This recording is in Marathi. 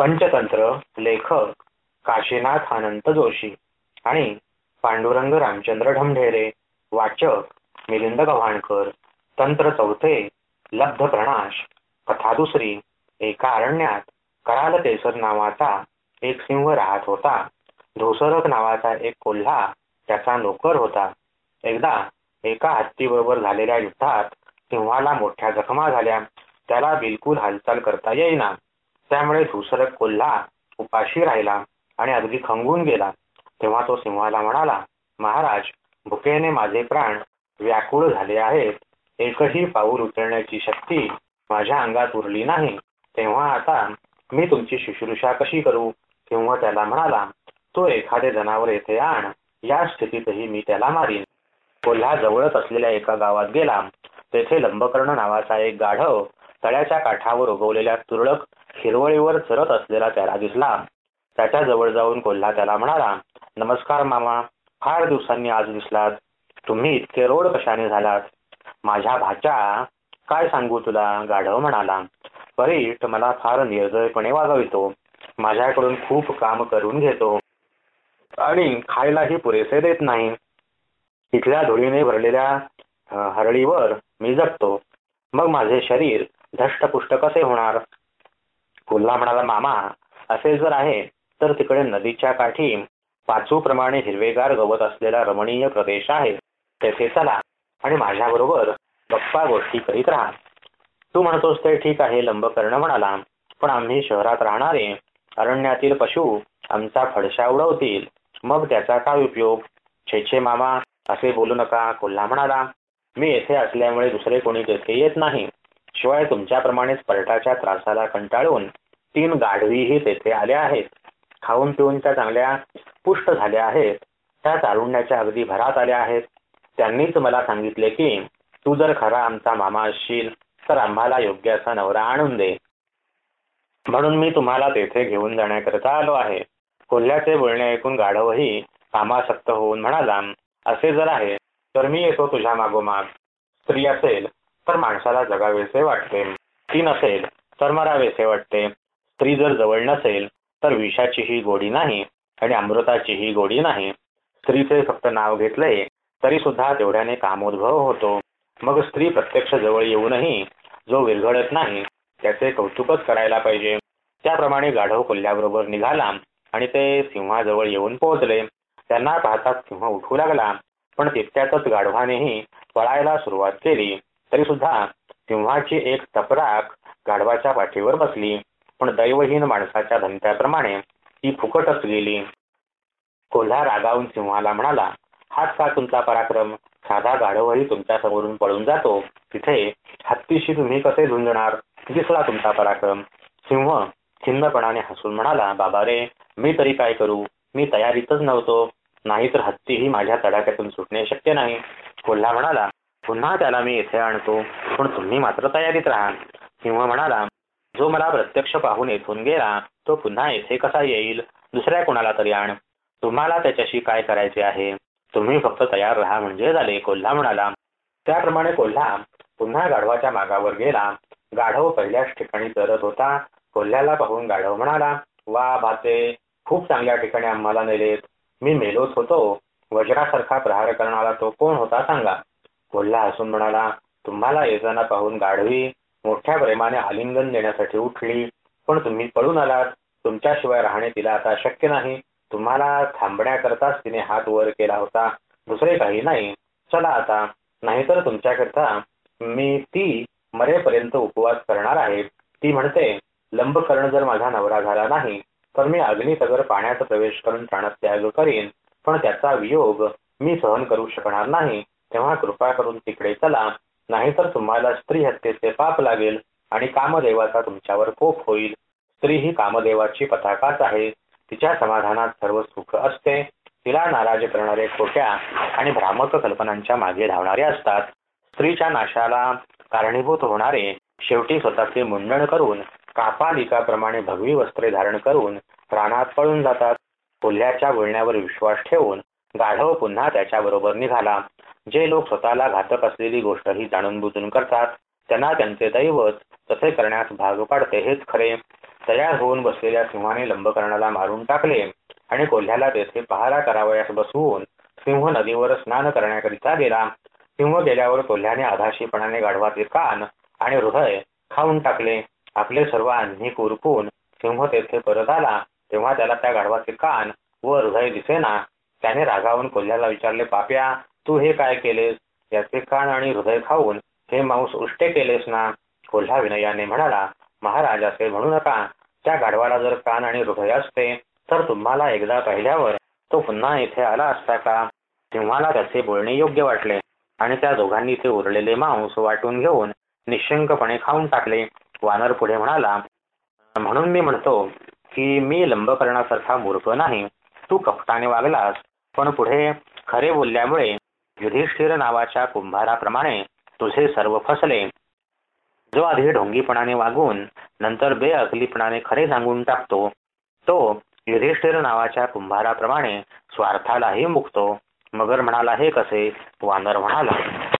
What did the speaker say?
पंचतंत्र लेखक काशीनाथ अनंत जोशी आणि पांडुरंग रामचंद्र ढमढेरे वाचक मिलिंद गव्हाणकर तंत्र चौथे लब्ध प्रणाश कथा दुसरी एका अरण्यात कराल केसर नावाचा एक सिंह राहत होता. धोसरक नावाचा एक कोल्हा त्याचा नोकर होता. एकदा एका हत्तीबरोबर झालेल्या युद्धात सिंहाला मोठ्या जखमा झाल्या. त्याला बिलकुल हालचाल करता येईना. त्यामुळे धुसरक कोल्हा उपाशी राहिला आणि अगदी खंगून गेला. तेव्हा तो सिंहाला म्हणाला महाराज भुकेने माझे प्राण व्याकुळ झाले आहेत. एकही पाऊल उचलण्याची शक्ती माझ्या अंगात उरली नाही. तेव्हा आता मी तुमची शुश्रूषा कशी करू? किंवा त्याला म्हणाला तो एखादे जनावर येथे आण. या स्थितीतही मी त्याला मारीन. कोल्हा जवळच असलेल्या एका गावात गेला. तेथे लंबकर्ण नावाचा एक गाढव तळ्याच्या काठावर उगवलेल्या तुरळक हिरवळीवर चरत असलेला त्याला दिसला. त्याच्याजवळ जाऊन कोल्हा त्याला म्हणाला नमस्कार मामा फार दिवसांनी आज दिसलात. तुम्ही इतके रोड कशाने झालात? माझ्या भाच्या काय सांगू तुला? गाढव म्हणाला. परीट मला फार निर्दयपणे वागवितो. माझ्याकडून खूप काम करून घेतो. आणि खायलाही पुरेसे देत नाही. इथल्या धुळीने भरलेल्या हरळीवर मी जगतो. मग माझे शरीर धष्टपुष्ट कसे होणार? कोल्हा म्हणाला मामा असे जर आहे तर तिकडे नदीच्या काठी पाचूप्रमाणे हिरवेगार गवत असलेला रमणीय प्रदेश आहे. तेथे चला आणि माझ्याबरोबर गप्पा गोष्टी करीत राहा. तू म्हणतोस ते ठीक आहे लंबकर्ण म्हणाला. पण आम्ही शहरात राहणारे अरण्यातील पशु आमचा फडशा उडवतील. मग त्याचा काय उपयोग? छेछे मामा असे बोलू नका कोल्हा म्हणाला. मी येथे असल्यामुळे दुसरे कोणी तेथे येत नाही. शिवाय तुमच्याप्रमाणेच पर्टाच्या त्रासाला कंटाळून तीन गाढवीही तेथे आल्या आहेत. खाऊन पिऊन त्या चांगल्या पुष्ट झाल्या आहेत. त्या तारुण्याच्या अगदी भरात आल्या आहेत. त्यांनीच मला सांगितले की तू जर खरा आमचा मामा असशील तर आम्हाला योग्य असा नवरा आणून दे. म्हणून मी तुम्हाला तेथे घेऊन जाण्याकरिता आलो आहे. कोल्ह्याचे बोलणे ऐकून गाढवही कामासक्त होऊन म्हणाला असे जर आहे तर मी येतो तुझ्या मागोमाग. स्त्री असेल तर माणसाला जगावेसे वाटते. ती नसेल तर मरावेसे वाटते. स्त्री जर जवळ नसेल तर विषाचीही गोडी नाही आणि अमृताचीही गोडी नाही. स्त्रीचे फक्त नाव घेतले तरी सुद्धा तेवढ्याने कामोद्भव होतो. मग स्त्री प्रत्यक्ष जवळ येऊनही जो विरघळत नाही त्याचे कौतुकच करायला पाहिजे. त्याप्रमाणे गाढव कोल्ह्याबरोबर निघाला आणि ते सिंहाजवळ येऊन पोहोचले. त्यांना पाहताच सिंह उठू लागला पण तितक्यातच गाढवानेही पळायला सुरुवात केली. तरी सुद्धा सिंहाची एक तपराक गाढवाच्या पाठीवर बसली. पण दैवहीन माणसाच्या धमक्याप्रमाणे ती फुकटच गेली कोल्हा रागावून सिंहाला म्हणाला हाच का तुमचा पराक्रम? साधा गाढवही तुमच्या समोरून पळून जातो. तिथे हत्तीशी तुम्ही कसे झुंजणार? दिसला तुमचा पराक्रम. सिंह खिन्नपणाने हसून म्हणाला बाबा रे मी तरी काय करू? मी तयारीतच नव्हतो. नाहीतर हत्तीही माझ्या तडाख्यातून सुटणे शक्य नाही. कोल्हा म्हणाला पुन्हा त्याला मी इथे आणतो पण तुम्ही मात्र तयारीत राहा. सिंह म्हणाला जो मला प्रत्यक्ष पाहून येथून गेला तो पुन्हा येथे कसा येईल? दुसऱ्या कोणाला तरी आण. तुम्हाला त्याच्याशी काय करायचे आहे? तुम्ही फक्त तयार राहा म्हणजे झाले. कोल्हा म्हणाला. त्याप्रमाणे कोल्हा पुन्हा गाढवाच्या मागावर गेला. गाढव पहिल्याच ठिकाणी चरत होता. कोल्ह्याला पाहून गाढव म्हणाला वा भाते खूप चांगल्या ठिकाणी आम्हाला नेलेत. मी मेलोच होतो. वज्रासारखा प्रहार करणारा तो कोण होता सांगा. कोल्हा हसून म्हणाला तुम्हाला येताना पाहून गाढवी मोठ्या प्रेमाने आलिंगन देण्यासाठी उठली. पण तुम्ही पळून आलात. तुमच्याशिवाय राहणे तिला आता शक्य नाही. तुम्हाला थांबण्याकरताच तिने हात वर केला होता. दुसरे काही नाही. चला आता. नाहीतर तुमच्याकरता मी ती मरेपर्यंत उपवास करणार आहे. ती म्हणते लंबकरण जर माझा नवरा झाला नाही तर मी अग्नितगर पाण्यात प्रवेश करून प्राणत्याग करीन. पण त्याचा वियोग मी सहन करू शकणार नाही. तेव्हा कृपा करून तिकडे चला. नाहीतर तुम्हाला स्त्री हत्येचे पाप लागेल आणि कामदेवाचा तुमच्यावर कोप होईल. स्त्री ही कामदेवाची पताकाच आहे. तिच्या समाधानात सर्व सुख असते. तिला नाराज करणारे खोट्या आणि भ्रामक कल्पनांच्या मागे धावणारे असतात. स्त्रीच्या नाशाला कारणीभूत होणारे शेवटी स्वतःचे मुंडण करून कापालिकाप्रमाणे भगवी वस्त्रे धारण करून प्राणात पळून जातात. कोल्ह्याच्या बोलण्यावर विश्वास ठेवून गाढव पुन्हा त्याच्याबरोबर निघाला. जे लोक स्वतःला घातक असलेली गोष्टही जाणून बुजून करतात त्यांना त्यांचे दैवत तसे करण्यास भाग पाडते हेच खरे. तयार होऊन बसलेल्या सिंहाने लंबकर्णाला मारून टाकले आणि कोल्ह्याला तेथे पहारा करावयास बसवून सिंह नदीवर स्नान करण्याकरिता गेला. सिंह गेल्यावर कोल्ह्याने आधाशीपणाने गाढवाचे कान आणि हृदय खाऊन टाकले. आपले सर्व अन्नी कुरकून सिंह तेथे परत आला. तेव्हा त्याला त्या गाढवाचे कान व हृदय दिसेना. त्याने रागावून कोल्ह्याला विचारले पाप्या तू हे काय केलेस? याचे कान आणि हृदय खाऊन हे मांस उष्टे केलेस ना? कोल्हा विनयाने म्हणाला महाराज असे म्हणू नका. त्या गाढवाला जर कान आणि हृदय असते तर तुम्हाला एकदा पाहिल्यावर तो पुन्हा इथे आला असता का? तुम्हाला त्याचे बोलणे योग्य वाटले. आणि त्या दोघांनी ते उरलेले मांस वाटून घेऊन निशंकपणे खाऊन टाकले. वानर पुढे म्हणाला म्हणून मी म्हणतो की मी लंबकरणासारखा मूर्ख नाही. तू कपटाने वागलास पण पुढे खरे बोलल्यामुळे युधिष्ठिर नावाच्या कुंभाराप्रमाणे तुझे सर्व फसले. जो आधी ढोंगीपणाने वागून नंतर बेअकलीपणाने खरे सांगून टाकतो तो युधिष्ठिर नावाच्या कुंभाराप्रमाणे स्वार्थालाही मुकतो. मगर म्हणाला हे कसे? वानर म्हणाला